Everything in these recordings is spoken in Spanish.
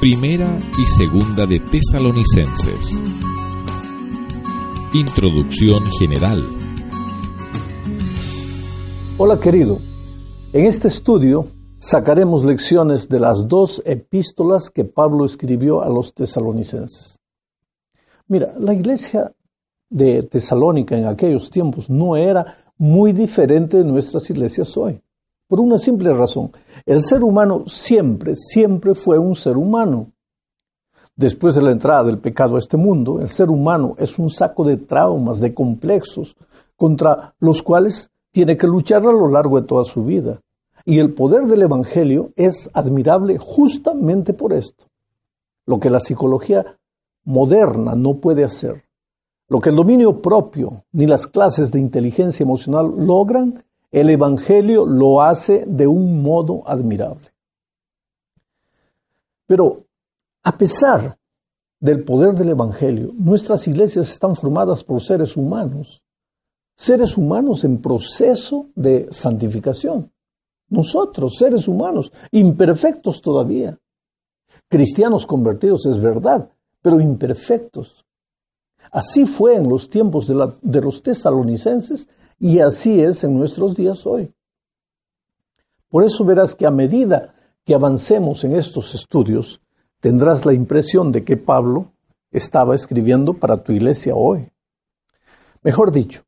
Primera y segunda de Tesalonicenses. Introducción general. Hola querido, en este estudio sacaremos lecciones de las dos epístolas que Pablo escribió a los tesalonicenses. Mira, la iglesia de Tesalónica en aquellos tiempos no era muy diferente de nuestras iglesias hoy. Por una simple razón. El ser humano siempre, siempre fue un ser humano. Después de la entrada del pecado a este mundo, el ser humano es un saco de traumas, de complejos, contra los cuales tiene que luchar a lo largo de toda su vida. Y el poder del Evangelio es admirable justamente por esto. Lo que la psicología moderna no puede hacer, lo que el dominio propio ni las clases de inteligencia emocional logran, el Evangelio lo hace de un modo admirable. Pero a pesar del poder del Evangelio, nuestras iglesias están formadas por seres humanos, seres humanos en proceso de santificación. Nosotros, seres humanos, imperfectos todavía. Cristianos convertidos es verdad, pero imperfectos. Así fue en los tiempos de, los tesalonicenses y así es en nuestros días hoy. Por eso verás que a medida que avancemos en estos estudios, tendrás la impresión de que Pablo estaba escribiendo para tu iglesia hoy. Mejor dicho,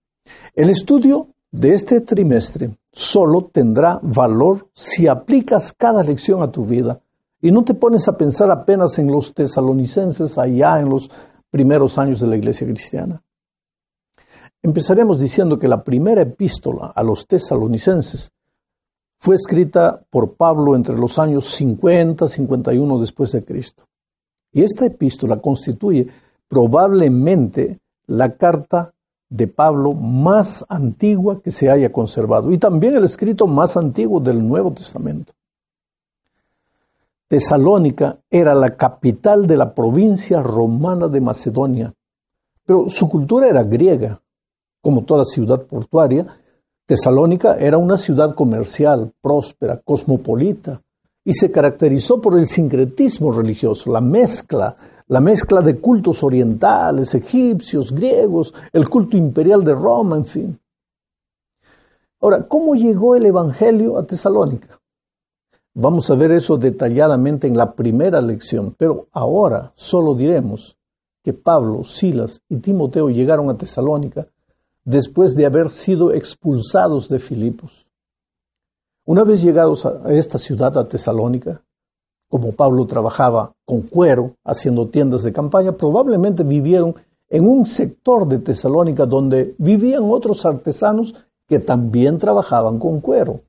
el estudio de este trimestre solo tendrá valor si aplicas cada lección a tu vida y no te pones a pensar apenas en los tesalonicenses allá en los primeros años de la iglesia cristiana. Empezaremos diciendo que la primera epístola a los tesalonicenses fue escrita por Pablo entre los años 50 y 51 después de Cristo. Y esta epístola constituye probablemente la carta de Pablo más antigua que se haya conservado y también el escrito más antiguo del Nuevo Testamento. Tesalónica era la capital de la provincia romana de Macedonia, pero su cultura era griega como toda ciudad portuaria, Tesalónica era una ciudad comercial, próspera, cosmopolita, y se caracterizó por el sincretismo religioso, la mezcla, la mezcla de cultos orientales, egipcios, griegos, el culto imperial de Roma, en fin. Ahora, ¿cómo llegó el Evangelio a Tesalónica? Vamos a ver eso detalladamente en la primera lección, pero ahora solo diremos que Pablo, Silas y Timoteo llegaron a Tesalónica después de haber sido expulsados de Filipos. Una vez llegados a esta ciudad, a Tesalónica, como Pablo trabajaba con cuero, haciendo tiendas de campaña, probablemente vivieron en un sector de Tesalónica donde vivían otros artesanos que también trabajaban con cuero.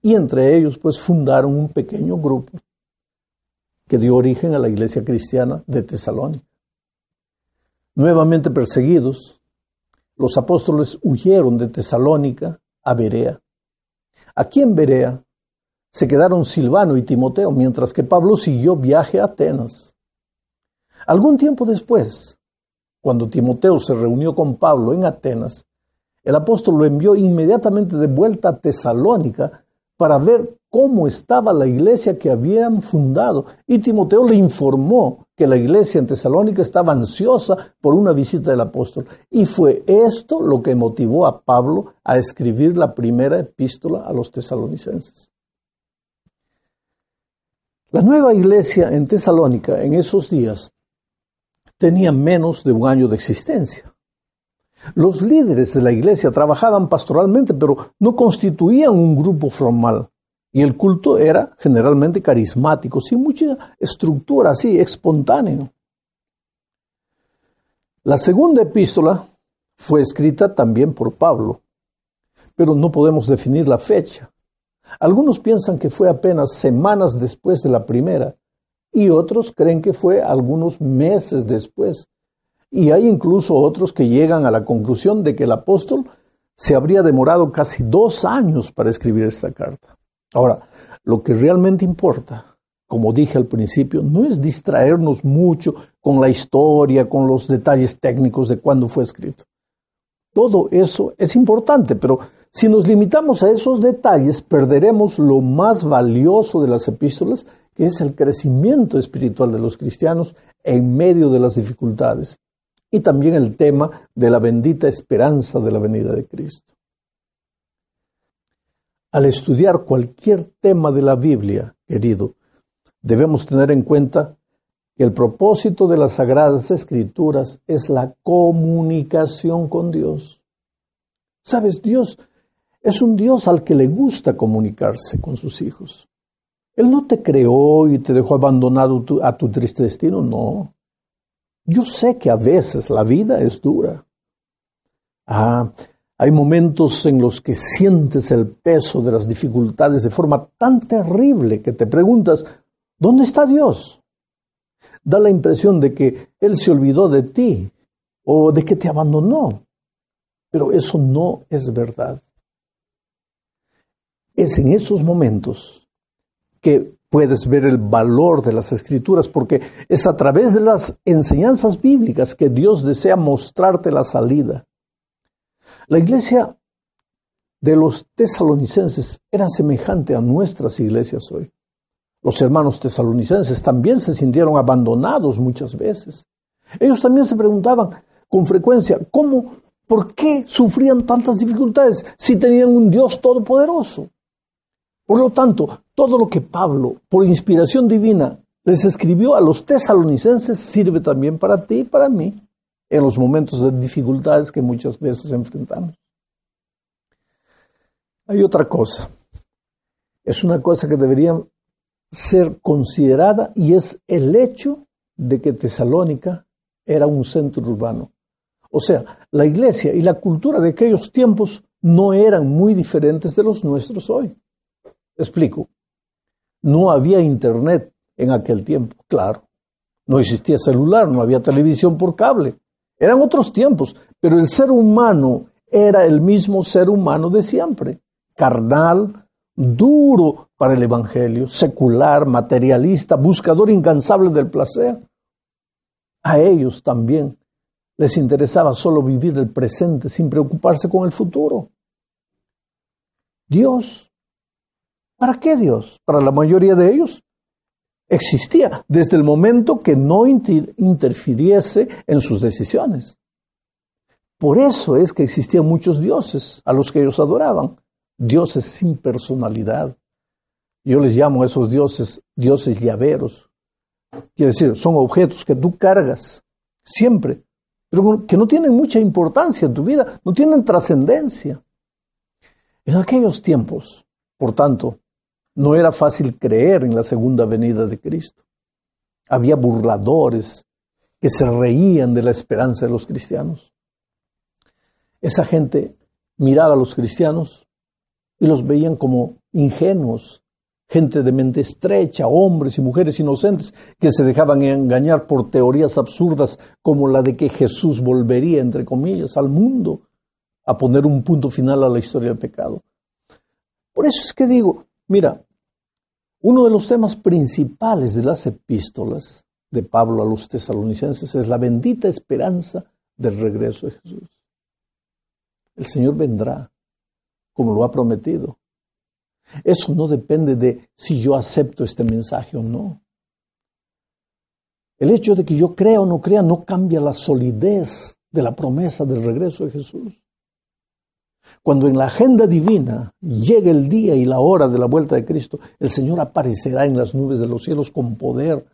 Y entre ellos, pues, fundaron un pequeño grupo que dio origen a la iglesia cristiana de Tesalónica. Nuevamente perseguidos, los apóstoles huyeron de Tesalónica a Berea. Aquí en Berea se quedaron Silvano y Timoteo, mientras que Pablo siguió viaje a Atenas. Algún tiempo después, cuando Timoteo se reunió con Pablo en Atenas, el apóstol lo envió inmediatamente de vuelta a Tesalónica para ver cómo estaba la iglesia que habían fundado. Y Timoteo le informó que la iglesia en Tesalónica estaba ansiosa por una visita del apóstol. Y fue esto lo que motivó a Pablo a escribir la primera epístola a los tesalonicenses. La nueva iglesia en Tesalónica en esos días tenía menos de un año de existencia. Los líderes de la iglesia trabajaban pastoralmente, pero no constituían un grupo formal. Y el culto era generalmente carismático, sin mucha estructura, así, espontáneo. La segunda epístola fue escrita también por Pablo, pero no podemos definir la fecha. Algunos piensan que fue apenas semanas después de la primera y otros creen que fue algunos meses después. Y hay incluso otros que llegan a la conclusión de que el apóstol se habría demorado casi dos años para escribir esta carta. Ahora, lo que realmente importa, como dije al principio, no es distraernos mucho con la historia, con los detalles técnicos de cuándo fue escrito. Todo eso es importante, pero si nos limitamos a esos detalles, perderemos lo más valioso de las epístolas, que es el crecimiento espiritual de los cristianos en medio de las dificultades, y también el tema de la bendita esperanza de la venida de Cristo. Al estudiar cualquier tema de la Biblia, querido, debemos tener en cuenta que el propósito de las Sagradas Escrituras es la comunicación con Dios. Sabes, Dios es un Dios al que le gusta comunicarse con sus hijos. Él no te creó y te dejó abandonado a tu triste destino, no. Yo sé que a veces la vida es dura. Ah, hay momentos en los que sientes el peso de las dificultades de forma tan terrible que te preguntas, ¿dónde está Dios? Da la impresión de que Él se olvidó de ti o de que te abandonó. Pero eso no es verdad. Es en esos momentos que puedes ver el valor de las escrituras, porque es a través de las enseñanzas bíblicas que Dios desea mostrarte la salida. La iglesia de los tesalonicenses era semejante a nuestras iglesias hoy. Los hermanos tesalonicenses también se sintieron abandonados muchas veces. Ellos también se preguntaban con frecuencia, ¿cómo, por qué sufrían tantas dificultades si tenían un Dios todopoderoso? Por lo tanto, todo lo que Pablo, por inspiración divina, les escribió a los tesalonicenses sirve también para ti y para mí en los momentos de dificultades que muchas veces enfrentamos. Hay otra cosa. Es una cosa que debería ser considerada y es el hecho de que Tesalónica era un centro urbano. O sea, la iglesia y la cultura de aquellos tiempos no eran muy diferentes de los nuestros hoy. Explico. No había internet en aquel tiempo, claro. No existía celular, no había televisión por cable. Eran otros tiempos, pero el ser humano era el mismo ser humano de siempre, carnal, duro para el Evangelio, secular, materialista, buscador incansable del placer. A ellos también les interesaba solo vivir el presente sin preocuparse con el futuro. Dios, ¿para qué Dios? Para la mayoría de ellos existía desde el momento que no interfiriese en sus decisiones. Por eso es que existían muchos dioses a los que ellos adoraban, dioses sin personalidad. Yo les llamo a esos dioses dioses llaveros. Quiere decir, son objetos que tú cargas siempre, pero que no tienen mucha importancia en tu vida, no tienen trascendencia. En aquellos tiempos, por tanto, no era fácil creer en la segunda venida de Cristo. Había burladores que se reían de la esperanza de los cristianos. Esa gente miraba a los cristianos y los veían como ingenuos, gente de mente estrecha, hombres y mujeres inocentes que se dejaban engañar por teorías absurdas como la de que Jesús volvería, entre comillas, al mundo a poner un punto final a la historia del pecado. Por eso es que digo, mira, uno de los temas principales de las epístolas de Pablo a los tesalonicenses es la bendita esperanza del regreso de Jesús. El Señor vendrá, como lo ha prometido. Eso no depende de si yo acepto este mensaje o no. El hecho de que yo crea o no crea no cambia la solidez de la promesa del regreso de Jesús. Cuando en la agenda divina llegue el día y la hora de la vuelta de Cristo, el Señor aparecerá en las nubes de los cielos con poder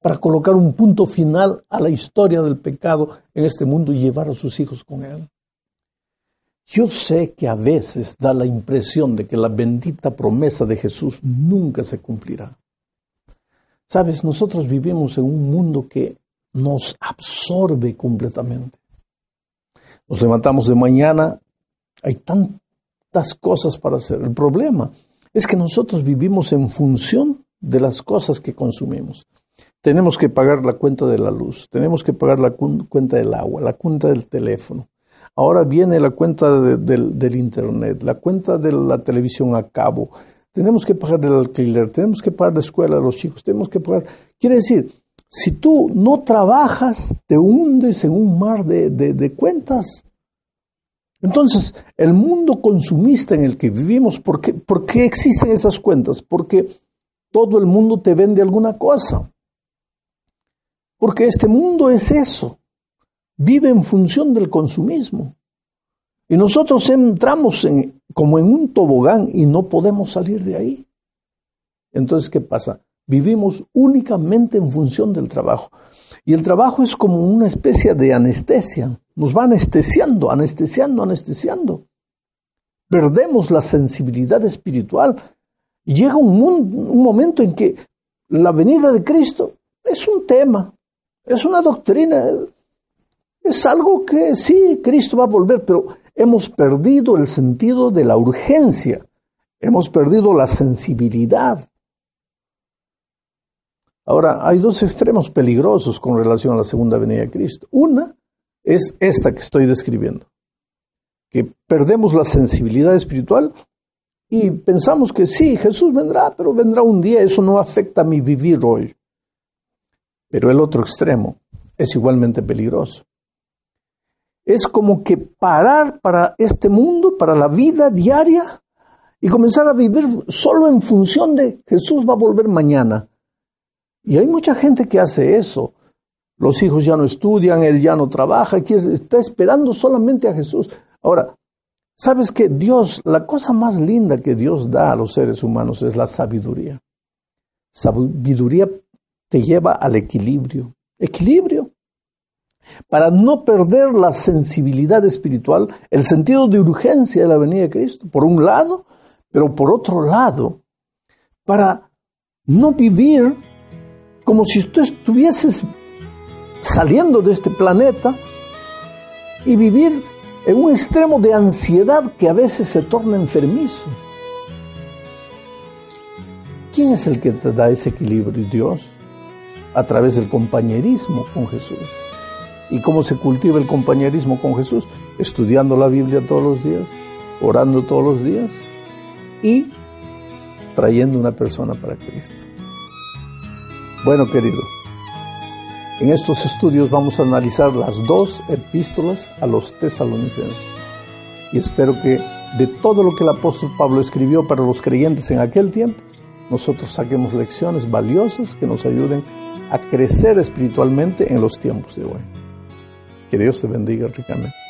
para colocar un punto final a la historia del pecado en este mundo y llevar a sus hijos con Él. Yo sé que a veces da la impresión de que la bendita promesa de Jesús nunca se cumplirá. Sabes, nosotros vivimos en un mundo que nos absorbe completamente. Nos levantamos de mañana hay tantas cosas para hacer. El problema es que nosotros vivimos en función de las cosas que consumimos. Tenemos que pagar la cuenta de la luz, tenemos que pagar la cuenta del agua, la cuenta del teléfono. Ahora viene la cuenta del Internet, la cuenta de la televisión a cabo. Tenemos que pagar el alquiler, tenemos que pagar la escuela a los chicos, tenemos que pagar... Quiere decir, si tú no trabajas, te hundes en un mar de cuentas. Entonces, el mundo consumista en el que vivimos, ¿por qué, ¿por qué existen esas cuentas? Porque todo el mundo te vende alguna cosa. Porque este mundo es eso. Vive en función del consumismo. Y nosotros entramos en, como en un tobogán y no podemos salir de ahí. Entonces, ¿qué pasa? Vivimos únicamente en función del trabajo. Y el trabajo es como una especie de anestesia. Nos va anestesiando, anestesiando, anestesiando. Perdemos la sensibilidad espiritual. Llega un, un momento en que la venida de Cristo es un tema, es una doctrina, es algo que sí, Cristo va a volver, pero hemos perdido el sentido de la urgencia, hemos perdido la sensibilidad. Ahora, hay dos extremos peligrosos con relación a la segunda venida de Cristo. Una es esta que estoy describiendo, que perdemos la sensibilidad espiritual y pensamos que sí, Jesús vendrá, pero vendrá un día, eso no afecta a mi vivir hoy. Pero el otro extremo es igualmente peligroso. Es como que parar para este mundo, para la vida diaria, y comenzar a vivir solo en función de Jesús va a volver mañana. Y hay mucha gente que hace eso. Los hijos ya no estudian, él ya no trabaja, está esperando solamente a Jesús. Ahora, ¿sabes que Dios, la cosa más linda que Dios da a los seres humanos es la sabiduría? Sabiduría te lleva al equilibrio. Equilibrio. Para no perder la sensibilidad espiritual, el sentido de urgencia de la venida de Cristo, por un lado, pero por otro lado, para no vivir como si tú estuvieses saliendo de este planeta y vivir en un extremo de ansiedad que a veces se torna enfermizo. ¿Quién es el que te da ese equilibrio? Dios, a través del compañerismo con Jesús. ¿Y cómo se cultiva el compañerismo con Jesús? Estudiando la Biblia todos los días, orando todos los días y trayendo una persona para Cristo. Bueno, querido, en estos estudios vamos a analizar las dos epístolas a los tesalonicenses. Y espero que de todo lo que el apóstol Pablo escribió para los creyentes en aquel tiempo, nosotros saquemos lecciones valiosas que nos ayuden a crecer espiritualmente en los tiempos de hoy. Que Dios te bendiga ricamente.